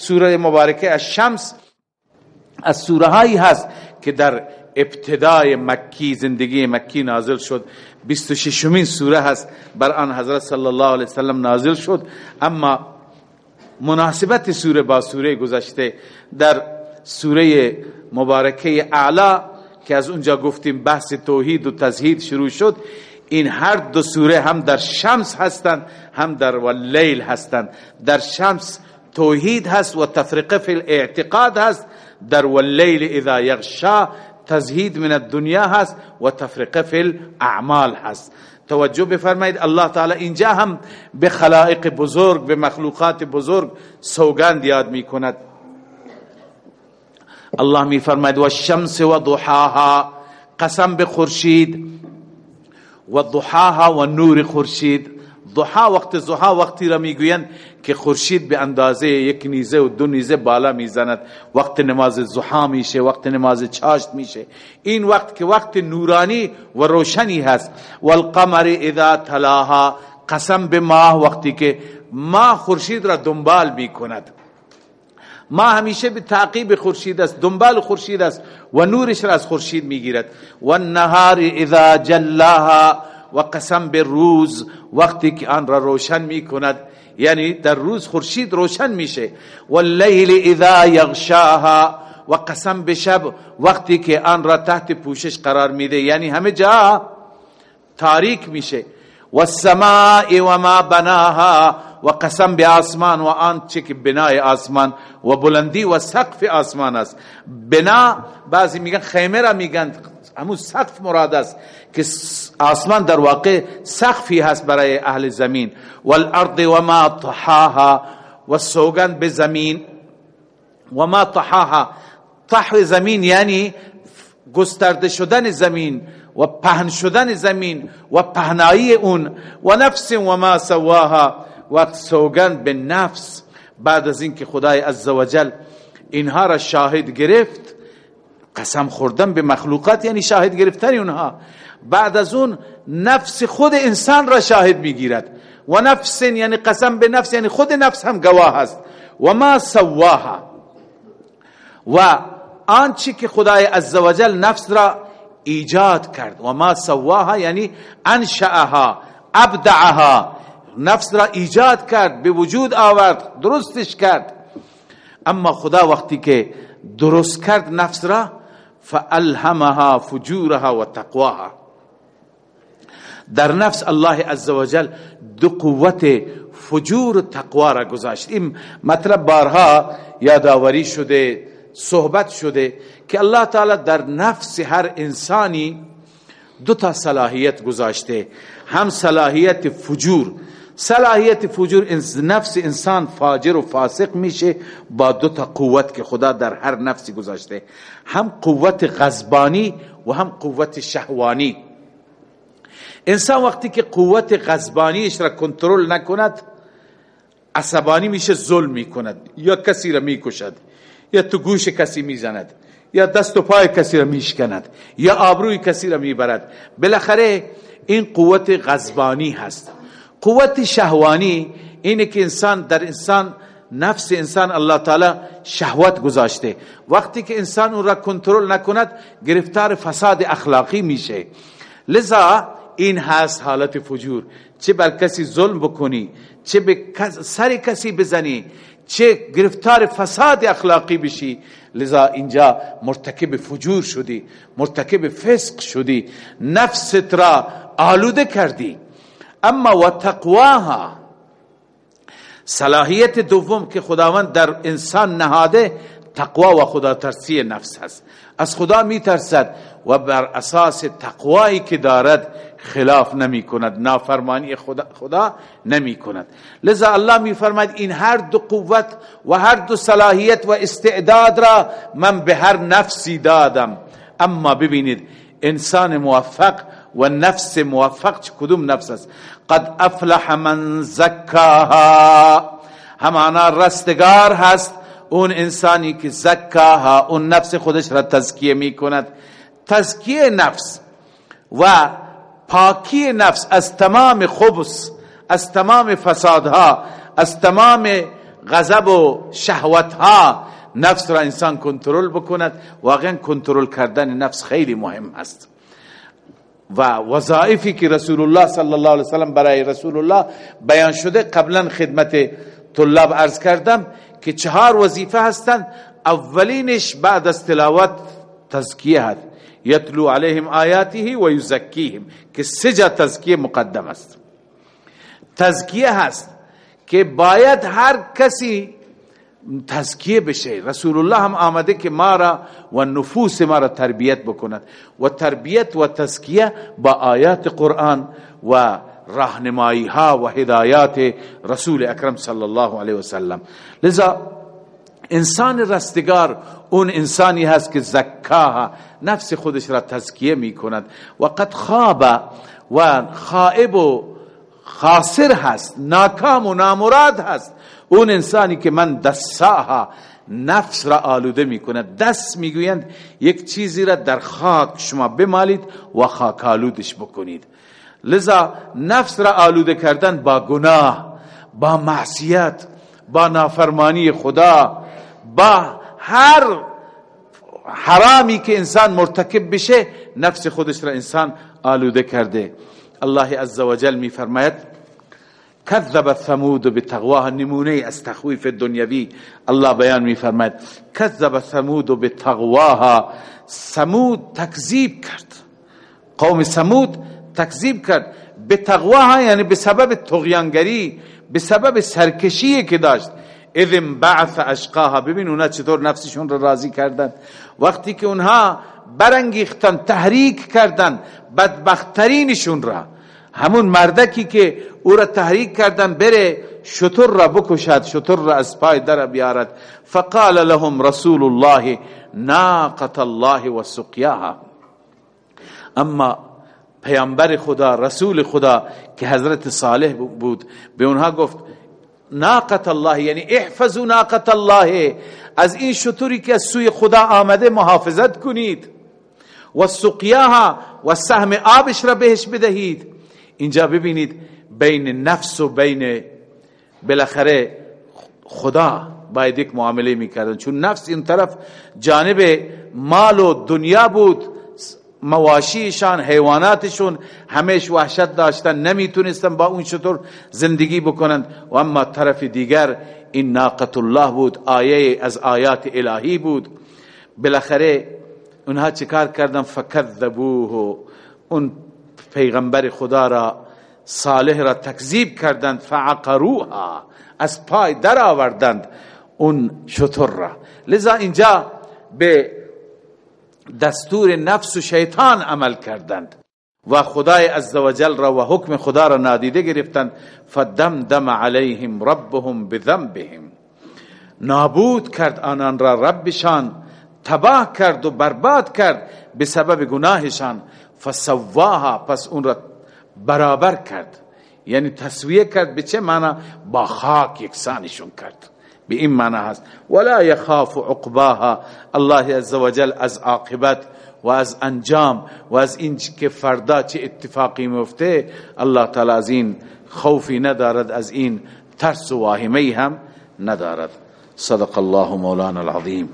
سوره مبارکه از شمس از سوره هایی هست که در ابتدای مکی زندگی مکی نازل شد. 26 مین سوره هست بر آن حضرت صلی الله علیه وسلم نازل شد. اما مناسبت سوره با سوره گذشته در سوره مبارکه اعلا که از اونجا گفتیم بحث توحید و تزهید شروع شد این هر دو سوره هم در شمس هستند هم در واللیل هستند. در شمس توحید هست و تفرقه فی الاعتقاد هست. در واللیل اذا یغشا تزهید من الدنیا هست و تفرقه فی الاعمال هست. توجه بفرمایید الله تعالی اینجا هم به خلائق بزرگ به مخلوقات بزرگ سوگند یاد می کند الله می فرماید و الشمس و ضحاها قسم به خورشید و ضحاها و نور خورشید. ضحا وقت ضحا وقتی را می‌گویند که خورشید به اندازه یک نیزه و دو نیزه بالا می‌زند. وقت نماز ضحا میشه وقت نماز چاشت میشه. این وقت که وقت نورانی و روشنی هست. والقمر اذا تلاها قسم به ماه وقتی که ماه خورشید را دنبال می‌کند. ما همیشه به تعقیب خورشید است دنبال خورشید است و نورش را از خورشید می‌گیرد. و النهار اذا جلاها و قسم به روز وقتی که آن را روشن می‌کند. یعنی در روز خورشید روشن میشه. و اللیل اذا یغشاها و قسم به شب وقتی که آن را تحت پوشش قرار میده. یعنی همه جا تاریک میشه. و السماء و ما بناها و قسم به آسمان و آن چه که بنای آسمان و بلندی و سقف آسمان است. بنا بعضی میگن خیمه را میگن. همون سقف مراد است که آسمان در واقع سقفی هست برای اهل زمین. والارض و ما طحاها و سوگن به زمین. و ما طحاها. طح زمین یعنی گسترده شدن زمین و پهن شدن زمین و پهنایی اون. و نفس و ما سواها. و سوگند به نفس. بعد از اینکه خدای عزوجل اینها را شاهد گرفت قسم خوردن به مخلوقات یعنی شاهد گرفتن اونها. بعد از اون نفس خود انسان را شاهد می‌گیرد. و نفس یعنی قسم به نفس یعنی خود نفس هم گواه است. و ما سواها. و آنچه که خدای عزوجل نفس را ایجاد کرد. و ما سواها یعنی انشأها ابدعها. نفس را ایجاد کرد به وجود آورد درستش کرد. اما خدا وقتی که درست کرد نفس را فالهمها فجورها و تقواها در نفس الله عزوجل دو قوت فجور و تقوا را گذاشت. این مطلب بارها یادآوری شده صحبت شده که الله تعالی در نفس هر انسانی دو تا صلاحیت گذاشته. هم صلاحیت فجور صلاحیت فجور نفس انسان فاجر و فاسق میشه با دو تا قوت که خدا در هر نفسی گذاشته. هم قوت غزبانی و هم قوت شهوانی. انسان وقتی که قوت غزبانیش را کنترل نکند عصبانی میشه ظلم می‌کند. یا کسی را می‌کشد یا تو گوش کسی می‌زند یا دست و پای کسی را میشکند یا آبروی کسی را می‌برد. بالاخره این قوت غزبانی هست. قوت شهوانی اینه که انسان در انسان نفس انسان الله تعالی شهوت گذاشته. وقتی که انسان اون را کنترل نکند گرفتار فساد اخلاقی میشه. لذا این هست حالت فجور. چه بر کسی ظلم بکنی چه به سر کسی بزنی چه گرفتار فساد اخلاقی بشی. لذا اینجا مرتکب فجور شدی مرتکب فسق شدی. نفست را آلوده کردی. اما و تقواها صلاحیت دوم که خداوند در انسان نهاده تقوا و خدا ترسی نفس هست. از خدا می ترسد و بر اساس تقوایی که دارد خلاف نمی کند نافرمانی خدا, خدا نمی کند لذا الله می فرماید این هر دو قوت و هر دو صلاحیت و استعداد را من به هر نفسی دادم. اما ببینید انسان موفق و نفس موفق چه کدوم نفس است؟ قد افلح من زکاها. همانا رستگار هست. اون انسانی که زکاها اون نفس خودش را تزکیه می کند تزکیه نفس و پاکی نفس از تمام خبس از تمام فسادها از تمام غضب و شهوت ها نفس را انسان کنترل بکند. واقعا کنترل کردن نفس خیلی مهم است و وظایفی که رسول الله صلی الله علیه وسلم برای رسول الله بیان شده قبلا خدمت طلاب عرض کردم که چهار وظیفه هستند. اولینش بعد از تلاوت تزکیه هست. یتلو علیهم آیاته و یزکیهم که سجا تزکیه مقدم است. تزکیه هست که باید هر کسی تزکیه بشه. رسول الله هم آمده که ما را و نفوس ما را تربیت بکند. و تربیت و تزکیه با آیات قرآن و راهنمایی ها و هدایات رسول اکرم صلی الله علیه وسلم لذا انسان رستگار اون انسانی هست که زکاها نفس خودش را تزکیه می کند و قد خواب و خائب و خاسر هست ناکام و نامراد هست. اون انسانی که من دستاها نفس را آلوده می کند دست می‌گویند یک چیزی را در خاک شما بمالید و خاک آلودش بکنید. لذا نفس را آلوده کردن با گناه با معصیت با نافرمانی خدا با هر حرامی که انسان مرتکب بشه نفس خودش را انسان آلوده کرده. الله عزوجل می کذب ثمود بتقواه نمونه از تخویف دنیوی الله بیان می فرماید. کذب ثمود بتقواها. ثمود تکذیب کرد. قوم ثمود تکذیب کرد. به تقواها یعنی به سبب تغیانگری به سبب سرکشی که داشت. اذن بعث اشقاها. ببین چطور نفسشون رو راضی کردن. وقتی که اونها برانگیختن تحریک کردن بدبخترینشون را. همون مردکی که او را تحریک کردن بره شطر را بکشد شطر را از پای در بیارد. فقال لهم رسول الله ناقت الله و سقیاها. اما پیامبر خدا رسول خدا که حضرت صالح بود به اونها گفت ناقت الله یعنی احفظوا ناقت الله. از این شطوری که از سوی خدا آمده محافظت کنید. و سقیاها و سهم آبش را بهش بدهید. اینجا ببینید بین نفس و بین بالاخره خدا باید یک معامله می‌کردن. چون نفس این طرف جانب مال و دنیا بود مواشیشان حیواناتشون همیش وحشت داشتن نمی‌تونستن با اون شطور زندگی بکنند. و اما طرف دیگر این ناقت الله بود آیه از آیات الهی بود. بالاخره اونها چیکار کردن؟ فکذبوه. اون پیغمبر خدا را صالح را تکذیب کردند فعقروها از پای در آوردند اون شطور را. لذا اینجا به دستور نفس و شیطان عمل کردند و خدای عزوجل را و حکم خدا را نادیده گرفتند فدمدم علیهم ربهم بذنبهم. نابود کرد آنان را ربشان تباه کرد و برباد کرد به سبب گناهشان. فسواها پس اون را برابر کرد. یعنی تسویه کرد به چه معنی؟ با خاک یکسانشون کرد. به این معنی هست. ولا یخاف عقباها الله عزوجل از عاقبت و از انجام و از این که فردا چه اتفاقی مفته الله تعالی از این خوفی ندارد از این ترس و واهمه هم ندارد. صدق الله مولانا العظیم.